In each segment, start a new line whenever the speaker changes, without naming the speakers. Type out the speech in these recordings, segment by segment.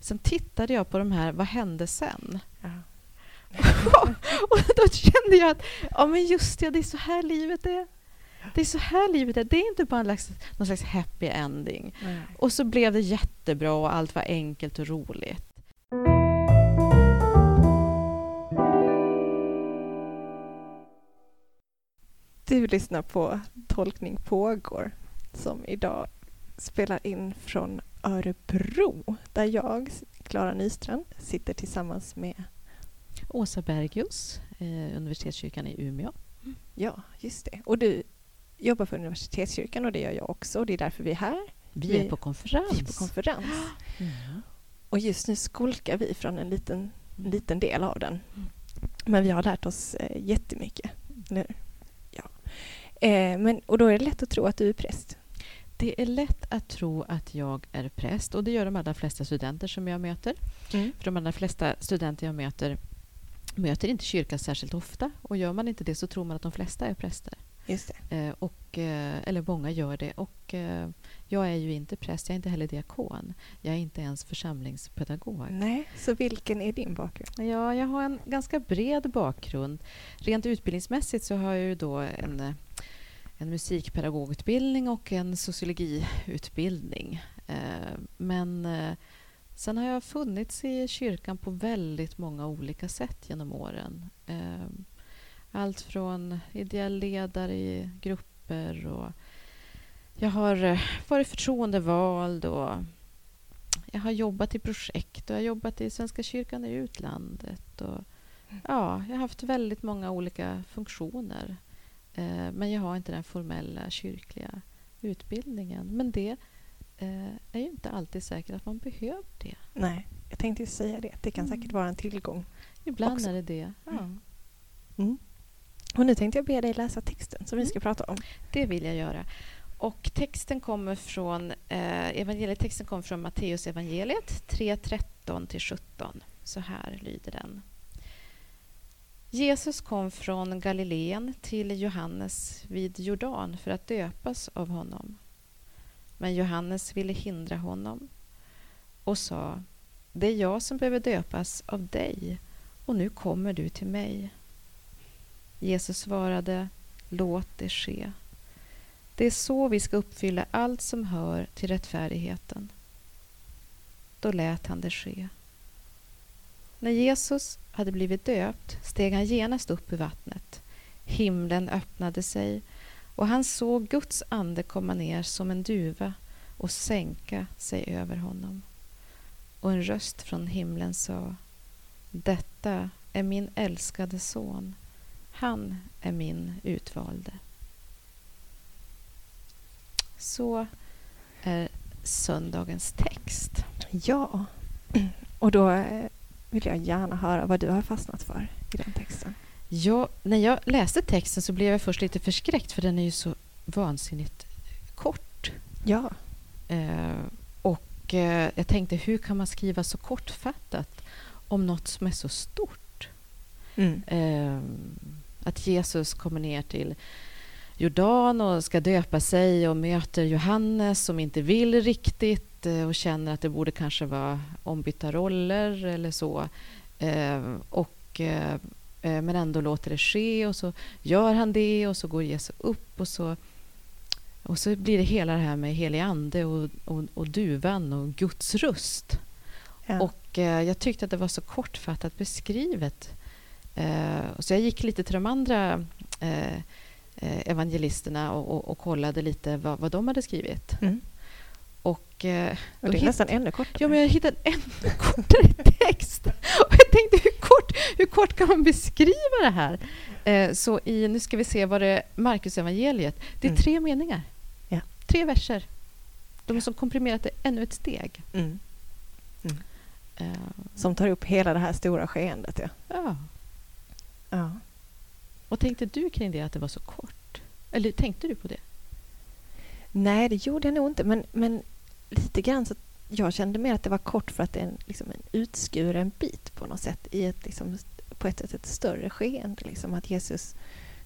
sen tittade jag på de här, vad hände sen?
Ja.
och då kände jag att ja, men just det, det är så här livet är. Det är så här livet är. Det är inte bara en slags, någon slags happy ending.
Nej.
Och så blev det jättebra och allt var enkelt och roligt.
Du lyssnar på Tolkning pågår som idag spelar in från Örebro där jag, Klara Nystrand, sitter tillsammans med
Åsa Bergius, eh, Universitetskyrkan i Umeå.
Ja, just det. Och du jobbar för Universitetskyrkan och det gör jag också och det är därför vi är här.
Vi,
Vi-
är på konferens.
Vi är på konferens.
Ja.
Och just nu skolkar vi från en liten,
Mm.
liten del av den. Men vi har lärt oss eh, jättemycket. Nu. Ja. Eh, men, och då är det lätt att tro att du är präst.
Det är lätt att tro att jag är präst och det gör de allra flesta studenter som jag möter. För de allra flesta studenter jag möter möter inte kyrkan särskilt ofta och gör man inte det så tror man att de flesta är präster.
Just det.
Eh, och, eh, eller många gör det. Och, eh, jag är ju inte präst, jag är inte heller diakon. Jag är inte ens församlingspedagog.
Nej, så vilken är din bakgrund?
Ja, jag har en ganska bred bakgrund. Rent utbildningsmässigt så har jag ju då en, en musikpedagogutbildning och en sociologiutbildning. Eh, Men eh, sen har jag funnits i kyrkan på väldigt många olika sätt genom åren. Eh, Allt från ideell ledare i grupper och jag har varit förtroendevald och jag har jobbat i projekt och jag har jobbat i Svenska kyrkan i utlandet. Och, ja, jag har haft väldigt många olika funktioner. Eh, men jag har inte den formella kyrkliga utbildningen. Men det eh, är ju inte alltid säkert att man behöver det.
Nej, jag tänkte säga det. Det kan
Mm.
säkert vara en tillgång.
Ibland
Också.
är det det. Ja,
Mm. Mm. Och nu tänkte jag be dig läsa texten som vi ska prata om.
det vill jag göra. Och texten kommer från, eh, evangelietexten kommer från Matteus evangeliet 3.13-17. Så här lyder den. Jesus kom från Galileen till Johannes vid Jordan för att döpas av honom. Men Johannes ville hindra honom och sa Det är jag som behöver döpas av dig och nu kommer du till mig. Jesus svarade Låt det ske. Det är så vi ska uppfylla allt som hör till rättfärdigheten. Då lät han det ske. När Jesus hade blivit döpt steg han genast upp ur vattnet. Himlen öppnade sig och han såg Guds ande komma ner som en duva och sänka sig över honom. Och en röst från himlen sa Detta är min älskade son. Han är min utvalde. Så är söndagens text.
Ja, och då eh, vill jag gärna höra vad du har fastnat för i den texten.
Ja, när jag läste texten så blev jag först lite förskräckt för den är ju så vansinnigt kort.
Ja,
Eh, och eh, jag tänkte, hur kan man skriva så kortfattat om något som är så stort?
mm.
Eh, att Jesus kommer ner till Jordan och ska döpa sig och möter Johannes som inte vill riktigt eh, och känner att det borde kanske vara ombytta roller eller så. Eh, och, eh, men ändå låter det ske och så gör han det och så går Jesus upp och så och så blir det hela det här med helig ande och, och, och duvan och Guds röst.
ja.
Och eh, jag tyckte att det var så kortfattat beskrivet. Eh, så jag gick lite till de andra eh, evangelisterna och, och, och kollade lite vad, vad de hade skrivit.
Mm.
Och, eh,
Och
då
det är nästan ännu kortare.
Ja, men jag hittade en ännu kortare text. Och jag tänkte, hur kort, hur kort kan man beskriva det här? Eh, så i, nu ska vi se, vad det är Markus evangeliet. Det är
Mm.
tre meningar.
Ja.
Tre verser. De har som komprimerat det ännu ett steg.
Mm.
Eh,
Som tar upp hela det här stora skeendet. Ja.
ja.
Ja.
Vad tänkte du kring det, att det var så kort? Eller tänkte du på det?
Nej, det gjorde jag nog inte. Men, men lite grann så jag kände mer att det var kort för att det är en, liksom en utskuren bit på något sätt i ett, liksom, på ett sätt ett större skeende. Liksom, att Jesus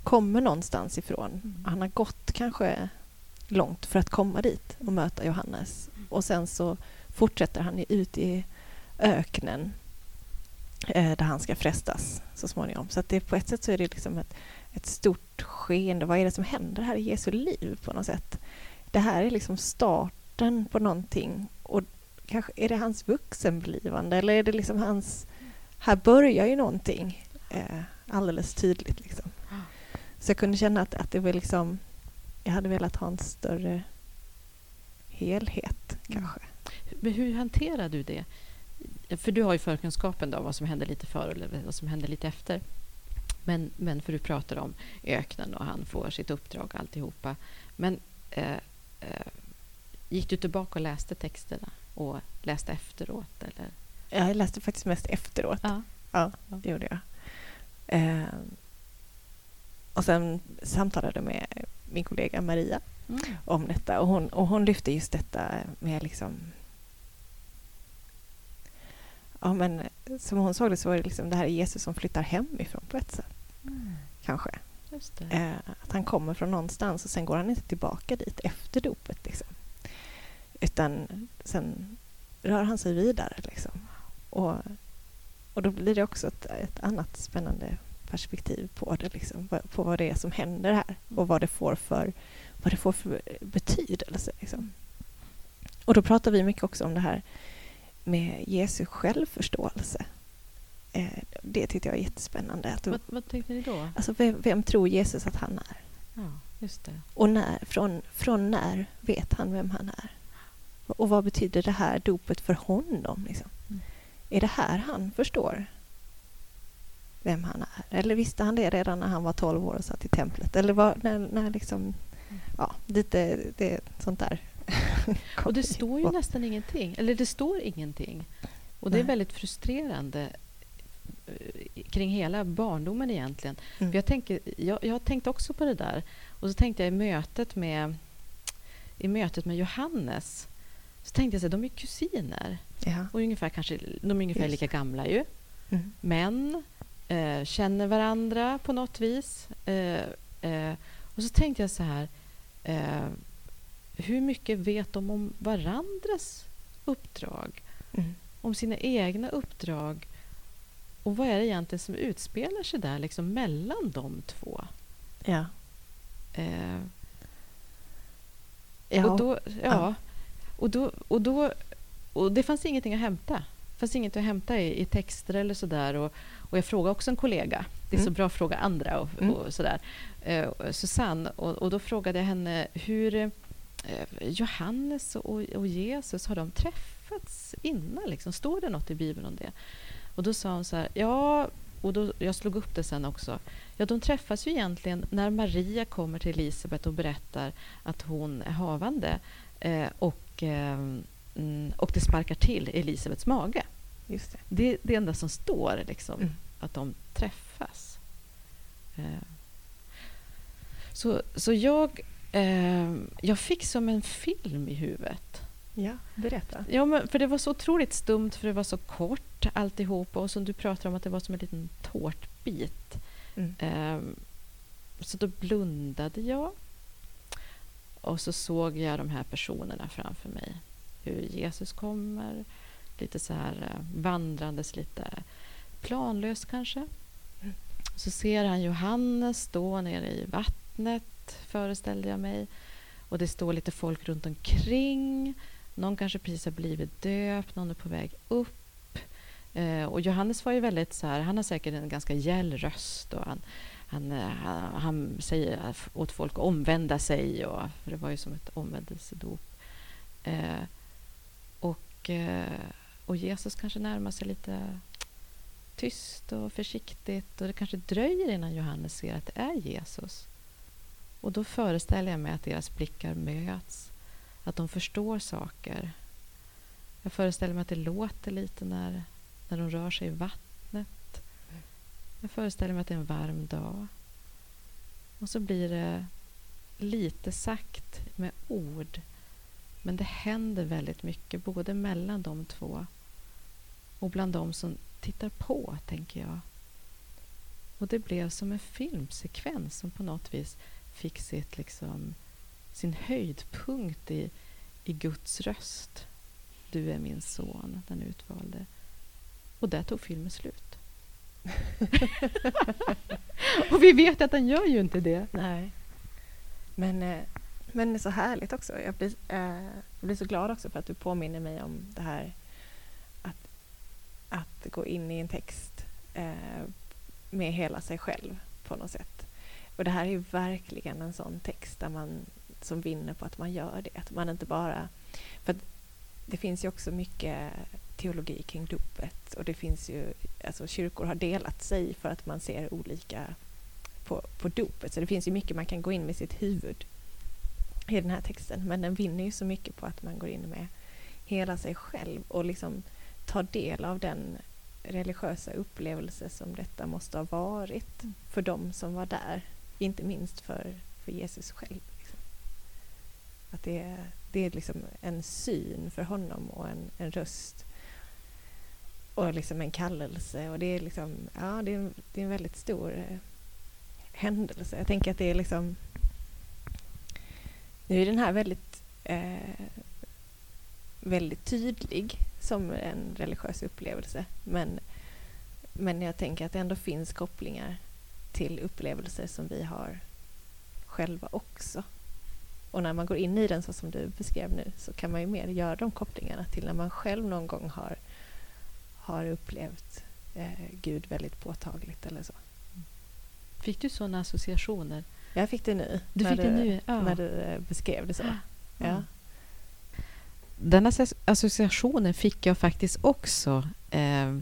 kommer någonstans ifrån.
Mm.
Han har gått kanske långt för att komma dit och möta Johannes. Och sen så fortsätter han ut i öknen eh, där han ska frestas så småningom. Så att det, på ett sätt så är det liksom ett, ett stort skeende. Vad är det som händer här i Jesu liv på något sätt? Det här är liksom starten på någonting och kanske är det hans vuxenblivande eller är det liksom hans... Här börjar ju någonting eh, alldeles tydligt. Liksom. Så jag kunde känna att, att det var liksom... Jag hade velat ha en större helhet, mm. kanske.
Men hur hanterar du det? För du har ju förkunskapen om vad som händer lite före och vad som händer lite efter. Men, men för du pratar om öknen och han får sitt uppdrag och alltihopa. Men eh, eh, gick du tillbaka och läste texterna och läste efteråt? Eller?
Jag läste faktiskt mest efteråt. Ja, ja det gjorde jag. Eh, och sen samtalade jag med min kollega Maria mm. om detta och hon, och hon lyfte just detta med liksom ja, men som hon såg det så var det liksom det här Jesus som flyttar hemifrån på ett sätt. Mm. Kanske. Eh, att han kommer från någonstans och sen går han inte tillbaka dit efter dopet. Liksom. Utan sen rör han sig vidare. Liksom. Och, och då blir det också ett, ett annat spännande perspektiv på det, liksom, på vad det är som händer här och vad det får för, vad det får för betydelse. Liksom. Och då pratar vi mycket också om det här med Jesu självförståelse. Eh, det tyckte jag är jättespännande.
Att, vad, vad tänkte ni då?
Alltså, vem, vem, tror Jesus att han är?
Ja, just det.
Och när, från, från när vet han vem han är? Och vad betyder det här dopet för honom? Liksom? Mm. Är det här han förstår vem han är? Eller visste han det redan när han var 12 år och satt i templet? Eller var, när, när liksom... Mm. Ja, lite det, sånt där.
och det står ju nästan ingenting. Eller det står ingenting. Och det är väldigt frustrerande eh, kring hela barndomen egentligen. Mm. Jag, tänker, jag, jag har tänkt också på det där. Och så tänkte jag i mötet med, i mötet med Johannes så tänkte jag att de är kusiner. Ja. Och ungefär, kanske, de är ungefär lika gamla ju. Mm. Men eh, känner varandra på något vis. Eh, eh, och så tänkte jag så här. Eh, hur mycket vet de om varandras uppdrag? Mm. Om sina egna uppdrag? Och vad är det egentligen som utspelar sig där liksom mellan de två?
Ja.
Eh, ja. Och då, ja, ja. Och, då, och, då, och det fanns ingenting att hämta. Det fanns inget att hämta i, i texter eller sådär. Och, och jag frågade också en kollega. Det är mm. så bra att fråga andra. Och, mm. och sådär. Eh, Susanne. Och, och, då frågade jag henne hur eh, Johannes och, och, Jesus, har de träffats innan? Liksom? Står det något i Bibeln om det? Och då sa hon så här, ja, och då, jag slog upp det sen också. Ja, de träffas ju egentligen när Maria kommer till Elisabet och berättar att hon är havande. Eh, och, eh, mm, och det sparkar till Elisabets mage.
Just det.
Det är det enda som står, liksom, mm. att de träffas. Eh. Så, så jag, eh, jag fick som en film i huvudet.
Ja, berätta.
Ja, men för det var så otroligt stumt, för det var så kort alltihop. Och som du pratar om, att det var som en liten tårtbit. Mm. Eh, så då blundade jag och så såg jag de här personerna framför mig. Hur Jesus kommer, lite så här eh, vandrandes, lite planlöst kanske. Så ser han Johannes stå nere i vattnet, föreställde jag mig. Och det står lite folk runt omkring. Någon kanske precis har blivit döpt, någon är på väg upp. Eh, och Johannes var ju väldigt så här, han har säkert en ganska gäll röst och han, han, eh, han, han säger åt folk att omvända sig, och, det var ju som ett omvändelsedop. Eh, och, eh, och Jesus kanske närmar sig lite tyst och försiktigt och det kanske dröjer innan Johannes ser att det är Jesus. Och då föreställer jag mig att deras blickar möts, att de förstår saker. Jag föreställer mig att det låter lite när, när de rör sig i vattnet jag föreställer mig att det är en varm dag. Och så blir det lite sagt med ord. Men det händer väldigt mycket, både mellan de två och bland de som tittar på, tänker jag. Och det blev som en filmsekvens som på något vis fick sitt, liksom, sin höjdpunkt i, i Guds röst. Du är min son, den utvalde. Och där tog filmen slut. och vi vet att den gör ju inte det.
Nej. Men, eh, men det är så härligt också. Jag blir, eh, jag blir så glad också för att du påminner mig om det här att, att gå in i en text eh, med hela sig själv på något sätt. Och det här är ju verkligen en sån text där man som vinner på att man gör det. Att man inte bara... För det finns ju också mycket teologi kring dopet och det finns ju, alltså kyrkor har delat sig för att man ser olika på, på dopet. Så det finns ju mycket man kan gå in med sitt huvud i den här texten. Men den vinner ju så mycket på att man går in med hela sig själv och liksom tar del av den religiösa upplevelse som detta måste ha varit mm. för dem som var där. Inte minst för, för Jesus själv. Liksom. Att det är, det är liksom en syn för honom och en, en röst och liksom en kallelse. Och det är, liksom, ja, det är, det är en väldigt stor eh, händelse. Jag tänker att det är liksom... Nu är den här väldigt, eh, väldigt tydlig som en religiös upplevelse. Men, men jag tänker att det ändå finns kopplingar till upplevelser som vi har själva också. Och när man går in i den så som du beskrev nu så kan man ju mer göra de kopplingarna till när man själv någon gång har, har upplevt eh, Gud väldigt påtagligt eller så.
Fick du sådana associationer?
Jag fick det nu.
Du fick
du,
det nu? Ja.
När du eh, beskrev det så. Ja. ja.
Den associationen fick jag faktiskt också eh,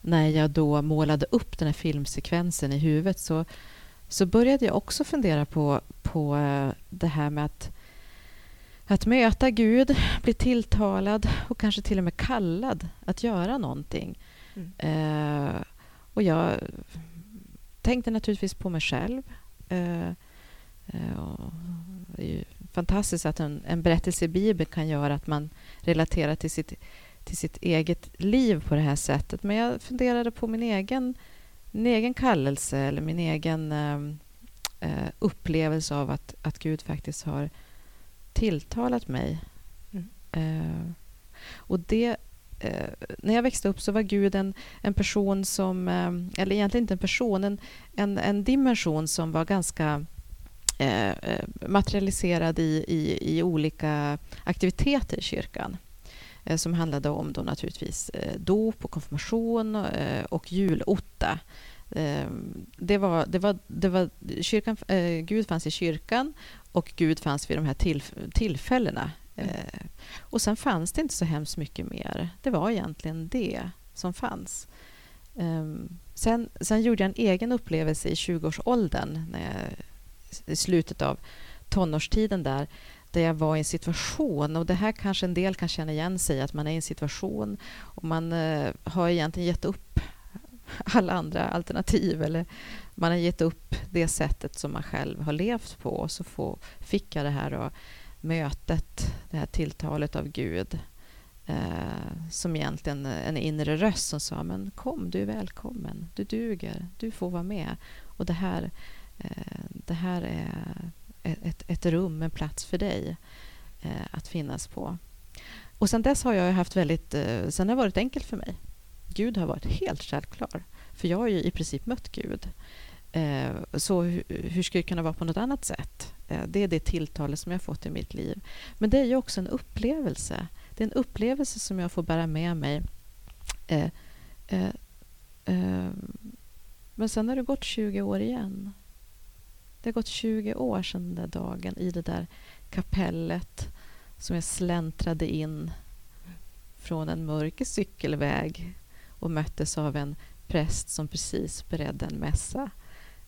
när jag då målade upp den här filmsekvensen i huvudet. Så, så började jag också fundera på, på eh, det här med att, att möta Gud, bli tilltalad och kanske till och med kallad att göra någonting. Mm. Eh, och jag tänkte naturligtvis på mig själv. Eh, eh, det är ju fantastiskt att en, en berättelse i Bibeln kan göra att man relaterar till sitt, till sitt eget liv på det här sättet. Men jag funderade på min egen, min egen kallelse eller min egen ehm, eh, upplevelse av att, att Gud faktiskt har tilltalat mig. Mm. Eh, och det eh, när jag växte upp så var Gud en, en person som, eh, eller egentligen inte en person, en, en, en dimension som var ganska eh, eh materialiserad i, i, i, olika aktiviteter i kyrkan som handlade om då naturligtvis eh, dop och konfirmation och julotta. Det var, det var, det var, kyrkan, Gud fanns i kyrkan och Gud fanns vid de här tillf tillfällena Eh, och sen fanns det inte så hemskt mycket mer. Det var egentligen det som fanns. Um, sen, sen gjorde jag en egen upplevelse i 20-årsåldern, när jag, i slutet av tonårstiden där, där jag var i en situation, och det här kanske en del kan känna igen sig i, att man är i en situation. Och man eh, har egentligen gett upp alla andra alternativ. Eller man har gett upp det sättet som man själv har levt på. Och så få, fick jag det här då, mötet, det här tilltalet av Gud eh, som egentligen en inre röst som sa men kom, du är välkommen, du duger, du får vara med. Och det här, eh, det här är ett, ett rum, en plats för dig eh, att finnas på. Och sen dess har jag haft väldigt, eh, sen har det varit enkelt för mig. Gud har varit helt självklar. För jag har ju i princip mött Gud. Eh, så hur, hur skulle det kunna vara på något annat sätt? Eh, det är det tilltalet som jag fått i mitt liv. Men det är ju också en upplevelse. Det är en upplevelse som jag får bära med mig. Eh, eh, eh, men sen har det gått 20 år igen. Det har gått 20 år sedan den där dagen i det där kapellet som jag släntrade in från en mörk cykelväg och möttes av en präst som precis beredde en mässa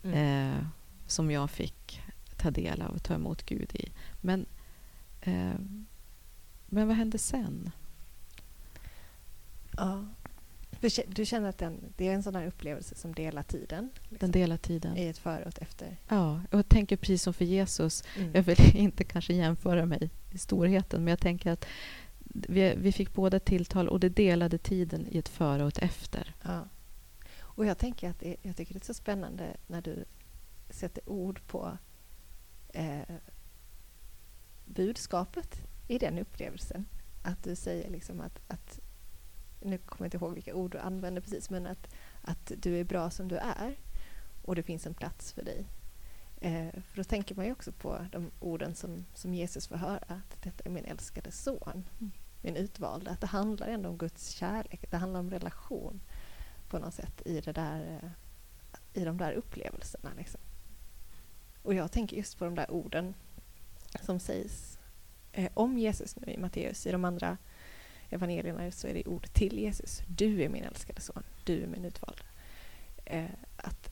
mm. eh, som jag fick ta del av och ta emot Gud i. Men, eh, men vad hände sen?
Ja. Du känner att den, det är en sån här upplevelse som delar tiden?
Liksom, den delar tiden.
I ett före och ett efter?
Ja, och jag tänker precis som för Jesus. Mm. Jag vill inte kanske jämföra mig i storheten, men jag tänker att vi, vi fick båda tilltal och det delade tiden i ett före och ett efter.
Ja. Och jag tänker att det, jag tycker det är så spännande när du sätter ord på eh, budskapet i den upplevelsen. Att du säger liksom att, att nu kommer jag inte ihåg vilka ord du använde precis, men att, att du är bra som du är och det finns en plats för dig. Eh, för då tänker man ju också på de orden som, som Jesus får höra, att detta är min älskade son, mm. min utvalda. Att det handlar ändå om Guds kärlek, det handlar om relation på något sätt i, det där, eh, i de där upplevelserna. Liksom. Och jag tänker just på de där orden som sägs eh, om Jesus nu i Matteus. I de andra evangelierna så är det ord till Jesus. Du är min älskade son, du är min utvalda. Eh, att,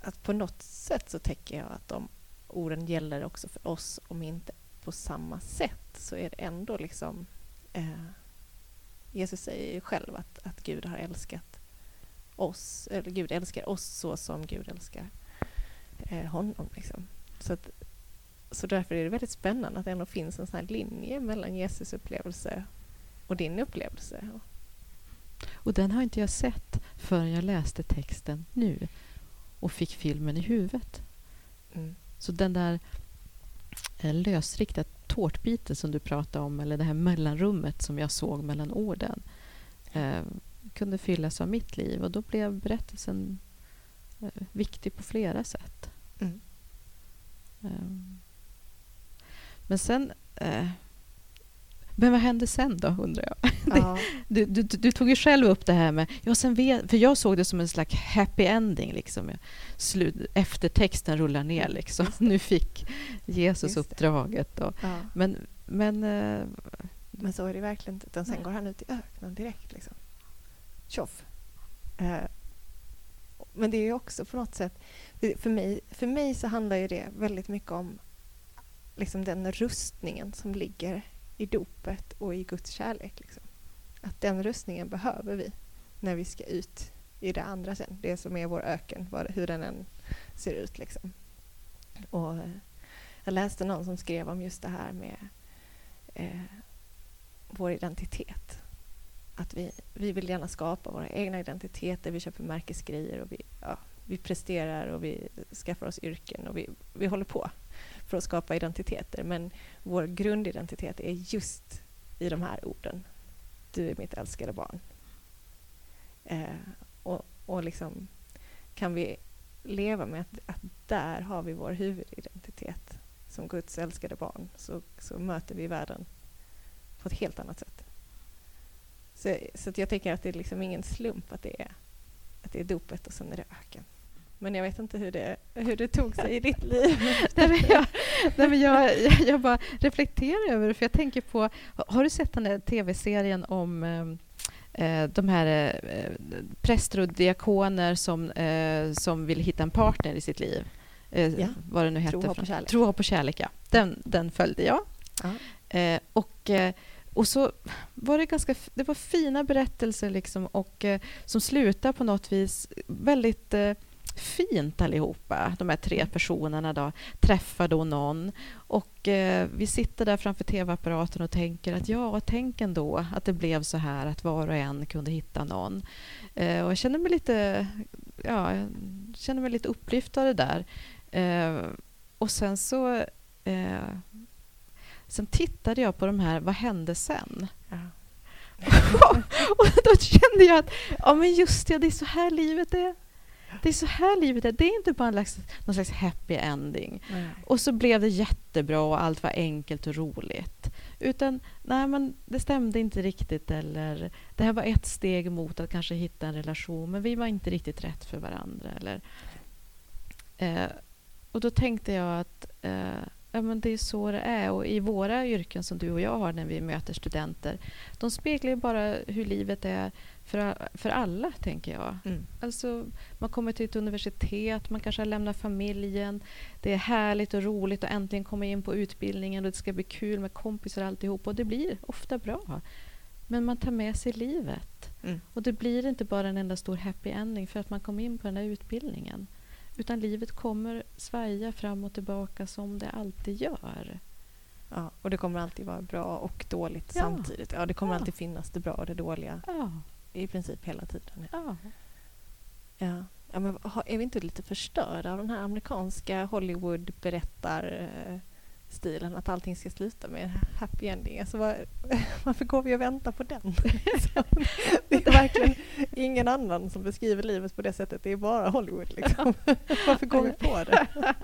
att på något sätt så tänker jag att de orden gäller också för oss, om inte på samma sätt så är det ändå liksom eh, Jesus säger ju själv att, att Gud har älskat oss, eller Gud älskar oss så som Gud älskar eh, honom. Liksom. Så, att, så därför är det väldigt spännande att det ändå finns en sån här linje mellan Jesus upplevelse och din upplevelse.
Och den har inte jag sett förrän jag läste texten nu och fick filmen i huvudet. Mm. Så den där eh, lösriktade tårtbiten som du pratade om, eller det här mellanrummet som jag såg mellan orden, eh, kunde fyllas av mitt liv och då blev berättelsen eh, viktig på flera sätt. Mm. Eh, men sen eh, men vad hände sen då, undrar jag? Ja. Du, du, du, tog ju själv upp det här med... Ja, sen vet, för jag såg det som en slags happy ending. Liksom. Slut, eftertexten rullar ner. Liksom. Nu fick Jesus uppdraget. Och, ja. Men... Men, uh,
men så är det verkligen inte. Utan sen nej. går han ut i öknen direkt. Liksom. Tjoff! Uh, men det är också på något sätt... För mig, för mig så handlar ju det väldigt mycket om liksom den rustningen som ligger i dopet och i Guds kärlek. Liksom. Att den rustningen behöver vi när vi ska ut i det andra sen. Det som är vår öken, hur den än ser ut. Liksom. Och eh, jag läste någon som skrev om just det här med eh, vår identitet. Att vi, vi vill gärna skapa våra egna identiteter. Vi köper märkesgrejer och vi, ja, vi presterar och vi skaffar oss yrken och vi, vi håller på för att skapa identiteter. Men vår grundidentitet är just i de här orden. Du är mitt älskade barn. Eh, och, och liksom kan vi leva med att, att där har vi vår huvudidentitet som Guds älskade barn så, så möter vi världen på ett helt annat sätt. Så, så jag tänker att det är liksom ingen slump att det är, att det är dopet och sen är det öken. Men jag vet inte hur det, hur det tog sig i ditt liv.
nej, men jag, nej, men jag, jag bara reflekterar över det, för jag tänker på... Har du sett den där tv-serien om eh, eh, de här eh, präster och diakoner som, eh, som vill hitta en partner i sitt liv? Eh, ja. Vad det nu heter.
Tro, hopp och kärlek.
Tro, hopp och kärlek, ja. Den, den följde jag. Eh, och... Och så var det ganska det var fina berättelser liksom och eh, som slutar på något vis väldigt eh, fint allihopa, de här tre personerna då, träffar då någon och eh, vi sitter där framför tv-apparaten och tänker att ja, tänk ändå att det blev så här att var och en kunde hitta någon. Eh, och jag känner mig lite, ja, jag känner mig lite upplyft av det där. Eh, och sen så eh, Sen tittade jag på de här Vad hände sen? Ja. och då kände jag att ja, men just det, det är så här livet är. Det är så här livet är. Det är inte bara en slags, någon slags happy ending. Nej. Och så blev det jättebra och allt var enkelt och roligt. Utan nej, men det stämde inte riktigt. Eller det här var ett steg mot att kanske hitta en relation men vi var inte riktigt rätt för varandra. Eller, eh, och då tänkte jag att eh, ja, men det är så det är. Och i våra yrken som du och jag har när vi möter studenter, de speglar ju bara hur livet är för, för alla, tänker jag. Mm. Alltså, man kommer till ett universitet, man kanske har lämnat familjen. Det är härligt och roligt att äntligen komma in på utbildningen och det ska bli kul med kompisar alltihop. Och det blir ofta bra. Men man tar med sig livet. Mm. Och det blir inte bara en enda stor happy ending för att man kom in på den här utbildningen. Utan livet kommer svaja fram och tillbaka som det alltid gör.
Ja, och det kommer alltid vara bra och dåligt ja. samtidigt. Ja, det kommer ja. alltid finnas det bra och det dåliga. Ja i princip hela tiden. Ja. Ja. ja men är vi inte lite förstörda av den här amerikanska Hollywood berättar stilen, att allting ska sluta med happy ending. Alltså var, varför går vi och väntar på den? det är verkligen ingen annan som beskriver livet på det sättet, det är bara Hollywood. Liksom. Varför går vi på det?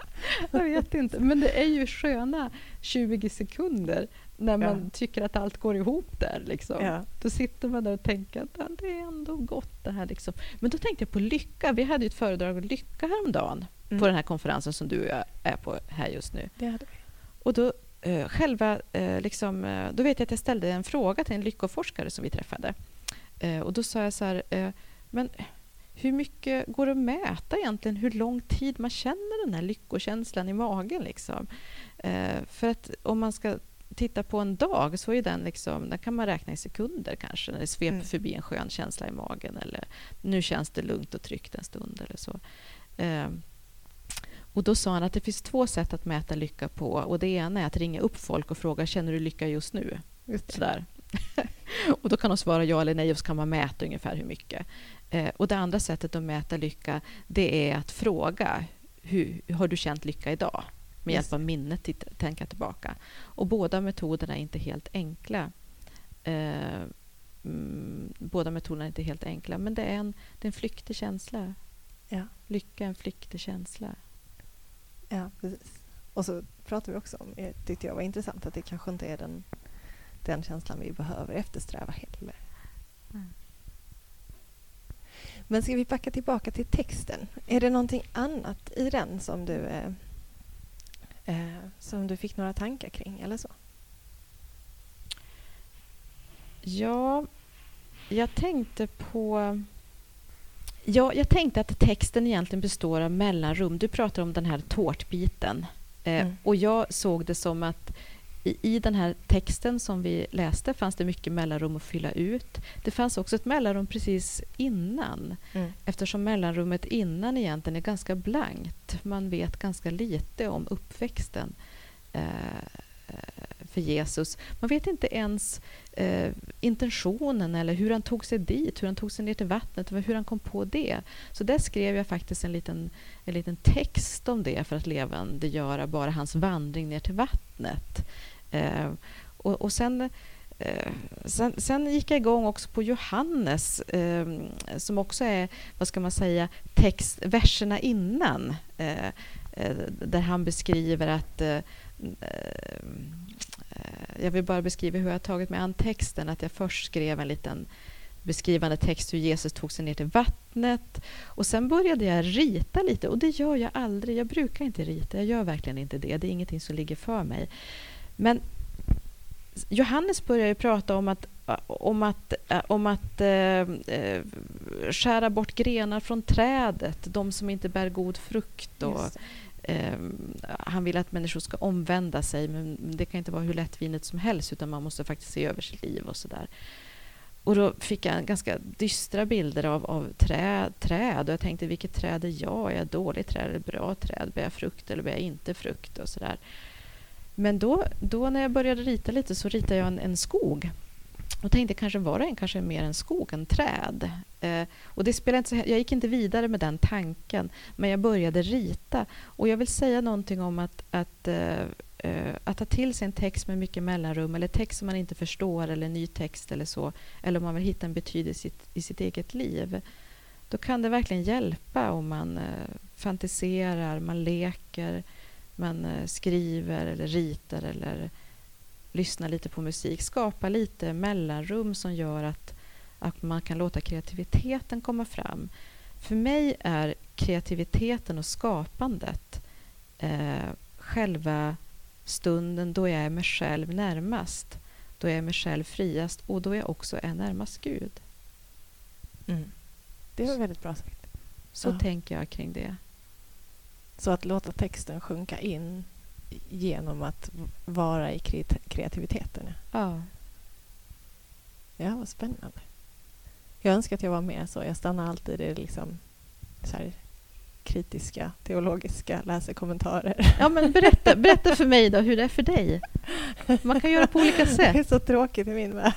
Jag vet inte, men det är ju sköna 20 sekunder när man
Ja.
tycker att allt går ihop där. Liksom.
Ja.
Då sitter man där och tänker att ja, det är ändå gott det här. Liksom. Men då tänkte jag på lycka. Vi hade ett föredrag om lycka häromdagen
Mm.
på den här konferensen som du och jag är på här just nu.
Det hade vi.
Och då, eh, själva, eh, liksom, eh, då vet jag att jag ställde en fråga till en lyckoforskare som vi träffade. Eh, och då sa jag så här, eh, men hur mycket går det att mäta egentligen hur lång tid man känner den här lyckokänslan i magen? Liksom? Eh, för att om man ska titta på en dag så är den liksom, den kan man räkna i sekunder kanske när det sveper
Mm.
förbi en skön känsla i magen eller nu känns det lugnt och tryggt en stund eller så. Och då sa han att det finns två sätt att mäta lycka på och det ena är att ringa upp folk och fråga känner du lycka just nu?
Just.
Sådär. och då kan de svara ja eller nej och så kan man mäta ungefär hur mycket. Eh, och det andra sättet att mäta lycka det är att fråga hur har du känt lycka idag? Med hjälp av minnet titta, tänka tillbaka. Och båda metoderna är inte helt enkla. Eh, mm, båda metoderna är inte helt enkla men det är en, det är en flyktig känsla.
Ja.
Lycka är en flyktig känsla.
Ja, precis. Och så pratade vi också om, det tyckte jag var intressant, att det kanske inte är den, den känslan vi behöver eftersträva heller.
Mm.
Men ska vi backa tillbaka till texten? Är det någonting annat i den som du, eh, eh, som du fick några tankar kring eller så?
Ja, jag tänkte på... Ja, jag tänkte att texten egentligen består av mellanrum. Du pratar om den här tårtbiten. Eh,
Mm.
Och jag såg det som att i, i den här texten som vi läste fanns det mycket mellanrum att fylla ut. Det fanns också ett mellanrum precis innan eftersom mellanrummet innan egentligen är ganska blankt. Man vet ganska lite om uppväxten eh, för Jesus. Man vet inte ens eh, intentionen eller hur han tog sig dit, hur han tog sig ner till vattnet, hur han kom på det. Så där skrev jag faktiskt en liten, en liten text om det för att levandegöra bara hans vandring ner till vattnet. Eh, och, och sen Eh, sen, sen gick jag igång också på Johannes eh, som också är, vad ska man säga, text, verserna innan. Eh, eh, där han beskriver att eh, jag vill bara beskriva hur jag tagit mig an texten. Att jag först skrev en liten beskrivande text hur Jesus tog sig ner till vattnet. Och sen började jag rita lite och det gör jag aldrig. Jag brukar inte rita, jag gör verkligen inte det. Det är ingenting som ligger för mig. Men Johannes börjar ju prata om att, om att, om att eh, skära bort grenar från trädet, de som inte bär god frukt. Och, eh, han vill att människor ska omvända sig, men det kan inte vara hur lättvindigt som helst utan man måste faktiskt se över sitt liv och sådär. Och då fick jag ganska dystra bilder av, av trä, träd och jag tänkte vilket träd är jag? Är jag dåligt träd eller bra träd? Bär jag frukt eller bär jag inte frukt? och sådär. Men då, då när jag började rita lite så ritade jag en, en skog. Och tänkte kanske var och en kanske är mer en skog än träd. Eh, och det spelade inte så, jag gick inte vidare med den tanken, men jag började rita. Och jag vill säga någonting om att, att, eh, eh, att ta till sig en text med mycket mellanrum eller text som man inte förstår eller ny text eller så, eller om man vill hitta en betydelse i sitt, i sitt eget liv. Då kan det verkligen hjälpa om man eh, fantiserar, man leker, man eh, skriver eller ritar eller lyssnar lite på musik. Skapa lite mellanrum som gör att, att man kan låta kreativiteten komma fram. För mig är kreativiteten och skapandet eh, själva stunden då jag är mig själv närmast. Då jag är mig själv friast och då jag också är närmast Gud.
Mm. Det var väldigt bra sagt.
Så
Ja.
tänker jag kring det.
Så att låta texten sjunka in genom att vara i kreat- kreativiteten. ja.
Ja.
Vad spännande. Jag önskar att jag var mer så. Jag stannar alltid i liksom så här kritiska, teologiska, läser kommentarer.
Ja, men berätta, berätta för mig då hur det är för dig. Man kan göra på olika
Det
sätt.
är så tråkigt i min värld.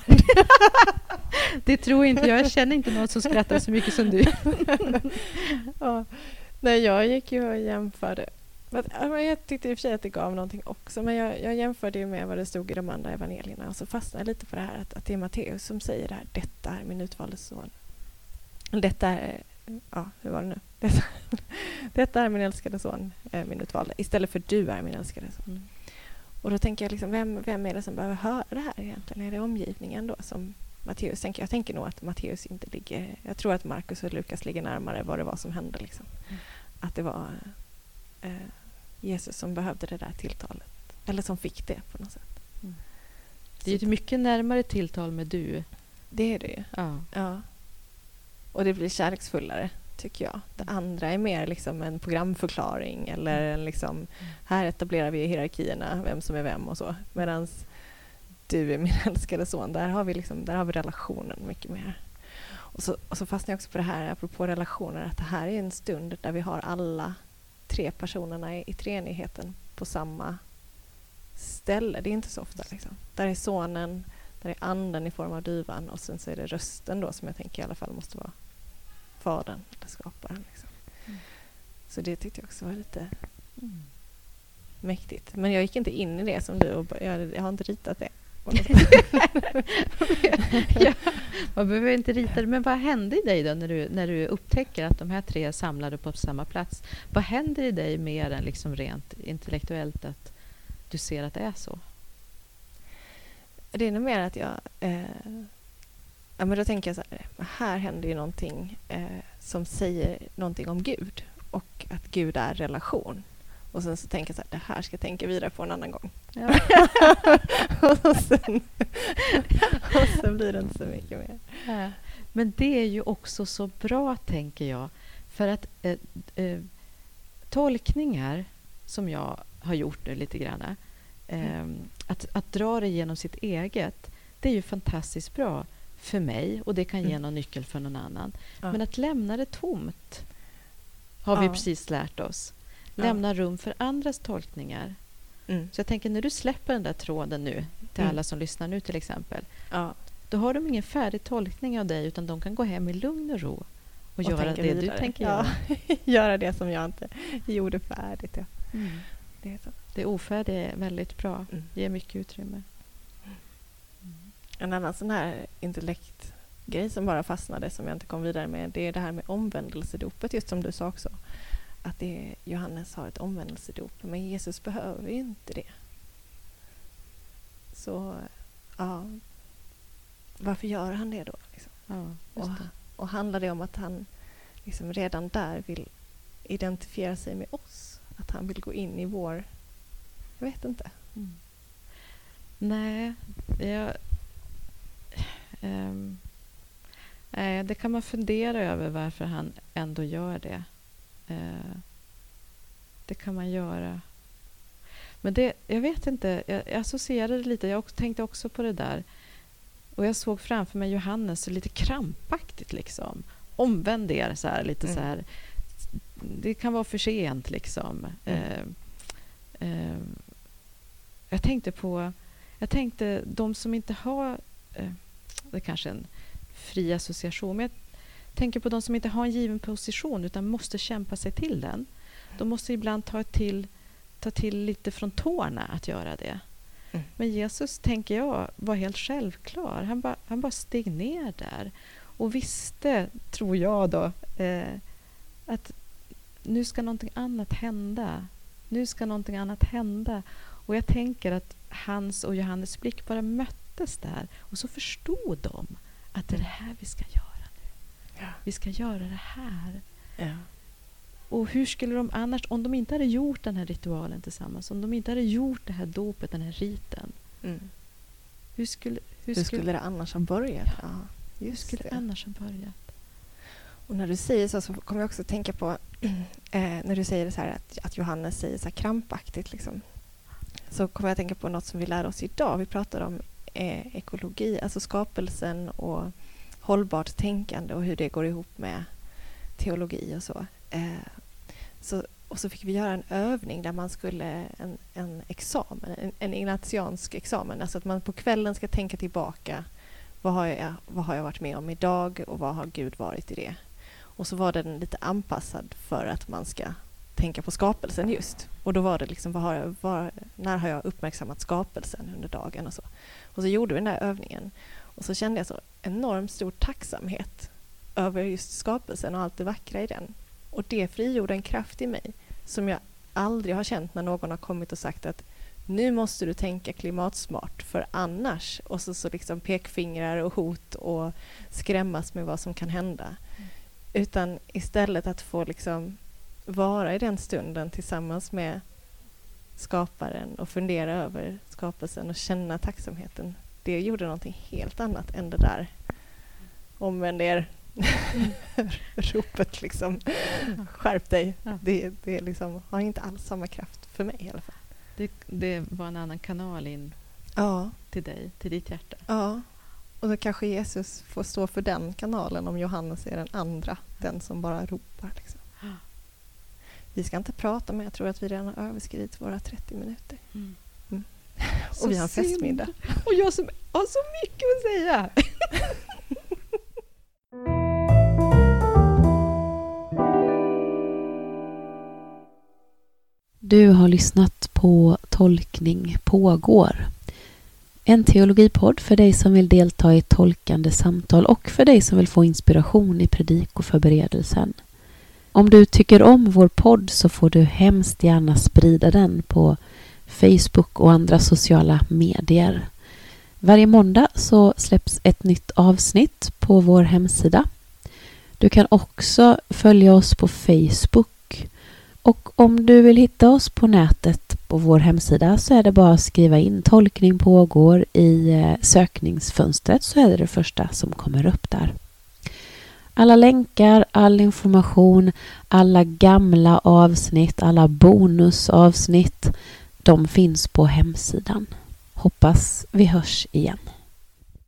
Det tror inte jag. Jag känner inte någon som skrattar så mycket som du.
ja. Nej, jag gick ju och jämförde Jag tyckte i och för sig att det gav någonting också men jag, jag jämförde med vad det stod i de andra evangelierna och så fastnade jag lite på det här att, att det är Matteus som säger det här Detta är min utvalde son. Detta är... Ja, hur var det nu? Detta, detta är min älskade son, min utvalde. Istället för du är min älskade son. Mm. Och då tänker jag, liksom, vem, vem är det som behöver höra det här egentligen? Är det omgivningen då som Matteus tänker? Jag tänker nog att Matteus inte ligger... Jag tror att Markus och Lukas ligger närmare vad det var som hände. Liksom. Mm. Att det var eh, Jesus som behövde det där tilltalet. Eller som fick det på något sätt. Mm.
Det är ett mycket närmare tilltal med du.
Det är det ju.
Ja.
ja. Och det blir kärleksfullare tycker jag. Det mm. andra är mer liksom en programförklaring eller mm. en liksom, mm. här etablerar vi hierarkierna, vem som är vem och så. Medan du är min älskade son, där har vi, liksom, där har vi relationen mycket mer. Och så, och så fastnar jag också på det här, apropå relationer, att det här är en stund där vi har alla tre personerna i, i treenigheten på samma ställe. Det är inte så ofta. Liksom. Där är sonen, där är anden i form av duvan och sen så är det rösten då som jag tänker i alla fall måste vara fadern eller skaparen. Liksom. Mm. Så det tyckte jag också var lite mm. mäktigt. Men jag gick inte in i det som du och jag, jag har inte ritat det
ja, man behöver inte rita det. Men vad hände i dig då när du, när du upptäcker att de här tre är samlade på samma plats? Vad händer i dig mer än liksom rent intellektuellt att du ser att det är så?
Det är nog mer att jag eh, Ja, men då tänker jag så här, här händer ju någonting eh, som säger någonting om Gud och att Gud är relation. Och sen så tänker jag så här, det här ska jag tänka vidare på en annan gång. Ja. och, sen, och sen blir det inte så mycket mer.
Ja. Men det är ju också så bra, tänker jag. För att eh, eh, tolkningar som jag har gjort nu lite grann, eh, mm. att, att dra det genom sitt eget, det är ju fantastiskt bra för mig och det kan ge mm. någon nyckel för någon annan. Ja. Men att lämna det tomt har vi precis lärt oss. Lämna ja. rum för andras tolkningar. Mm. Så jag tänker när du släpper den där tråden nu till mm. alla som lyssnar nu till exempel.
Ja.
Då har de ingen färdig tolkning av dig utan de kan gå hem i lugn och ro och, och göra det vidare. du tänker göra.
göra det som jag inte gjorde färdigt. Ja.
Mm. Det, är så. det ofärdiga är väldigt bra. Mm. Ger mycket utrymme.
En annan sån här intellektgrej som bara fastnade som jag inte kom vidare med det är det här med omvändelsedopet, just som du sa också. Att det Johannes har ett omvändelsedop, men Jesus behöver ju inte det. Så ja, varför gör han det då? Liksom?
Ja,
och, och handlar det om att han liksom redan där vill identifiera sig med oss? Att han vill gå in i vår... Jag vet inte. Mm.
Nej, jag, Um, det kan man fundera över varför han ändå gör det. Uh, det kan man göra. Men det, jag vet inte, jag, jag associerade lite, jag tänkte också på det där. Och jag såg framför mig Johannes lite krampaktigt liksom. Omvänd er, så här, lite mm. så här. Det kan vara för sent liksom. Mm. Uh, uh, jag tänkte på, jag tänkte de som inte har det är kanske en fri association. Men jag tänker på de som inte har en given position utan måste kämpa sig till den. De måste ibland ta till, ta till lite från tårna att göra det. Mm. Men Jesus, tänker jag, var helt självklar. Han bara, han bara steg ner där och visste, tror jag då, eh, att nu ska någonting annat hända. Nu ska någonting annat hända. Och jag tänker att hans och Johannes blick bara mötte möttes där och så förstod de att det är det här vi ska göra. Ja. Vi ska göra det här.
Ja.
Och hur skulle de annars, om de inte hade gjort den här ritualen tillsammans, om de inte hade gjort det här dopet, den här riten.
Mm.
Hur, skulle,
hur, hur skulle, det annars ha börjat?
Ja, hur skulle det annars ha börjat?
Och när du säger så, så kommer jag också tänka på eh, när du säger så här att, att Johannes säger så här krampaktigt. Liksom, så kommer jag att tänka på något som vi lär oss idag. Vi pratar om eh, ekologi, alltså skapelsen och hållbart tänkande och hur det går ihop med teologi och så. Eh, så och så fick vi göra en övning där man skulle, en, en examen, en, en ignatiansk examen, alltså att man på kvällen ska tänka tillbaka. Vad har, jag, vad har jag varit med om idag och vad har Gud varit i det? Och så var den lite anpassad för att man ska tänka på skapelsen just. Och då var det liksom, vad har jag, var, när har jag uppmärksammat skapelsen under dagen och så. Och så gjorde vi den där övningen. Och så kände jag så enormt stor tacksamhet över just skapelsen och allt det vackra i den. Och det frigjorde en kraft i mig som jag aldrig har känt när någon har kommit och sagt att nu måste du tänka klimatsmart för annars och så, så liksom pekfingrar och hot och skrämmas med vad som kan hända. Mm. Utan istället att få liksom vara i den stunden tillsammans med skaparen och fundera över skapelsen och känna tacksamheten. Det gjorde någonting helt annat än det där omvänd er ropet liksom. Skärp dig. Ja. Det, det liksom, har inte alls samma kraft för mig i alla fall.
Det, det var en annan kanal in
ja.
till dig, till ditt hjärta.
Ja. Och då kanske Jesus får stå för den kanalen om Johannes är den andra, den som bara ropar. Liksom. Vi ska inte prata men jag tror att vi redan har överskridit våra 30 minuter. Mm. Och vi har en festmiddag.
Och jag som har så mycket att säga! Du har lyssnat på Tolkning pågår. En teologipodd för dig som vill delta i tolkande samtal och för dig som vill få inspiration i predikoförberedelsen. Om du tycker om vår podd så får du hemskt gärna sprida den på Facebook och andra sociala medier. Varje måndag så släpps ett nytt avsnitt på vår hemsida. Du kan också följa oss på Facebook och om du vill hitta oss på nätet på vår hemsida så är det bara att skriva in tolkning pågår i eh, sökningsfönstret så är det det första som kommer upp där. Alla länkar, all information, alla gamla avsnitt, alla bonusavsnitt, de finns på hemsidan. Hoppas vi hörs igen.